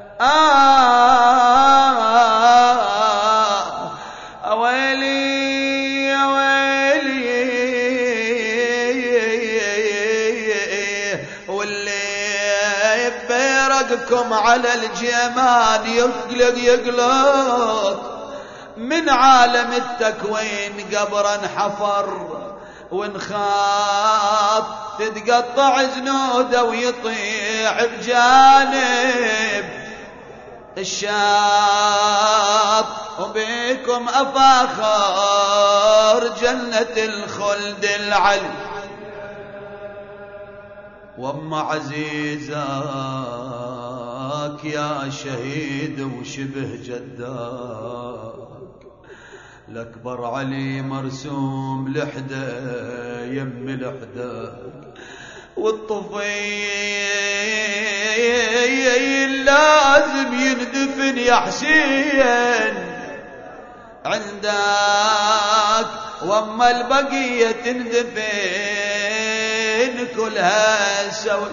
آه ويلي ويلي واللي على الجيمان يقلق يقلق. من عالم التكوين قبرا حفر ونخاف تتقطع زنوده ويطيع بجانب. الشاب وبيكم أفاخر جنة الخلد العلي. وأم عزيزك يا شهيد وشبه جداك. الأكبر علي مرسوم لحده يم لحدك والطفيل لازم يندفن يا حسين عندك واما البقية تندفن كلها سوي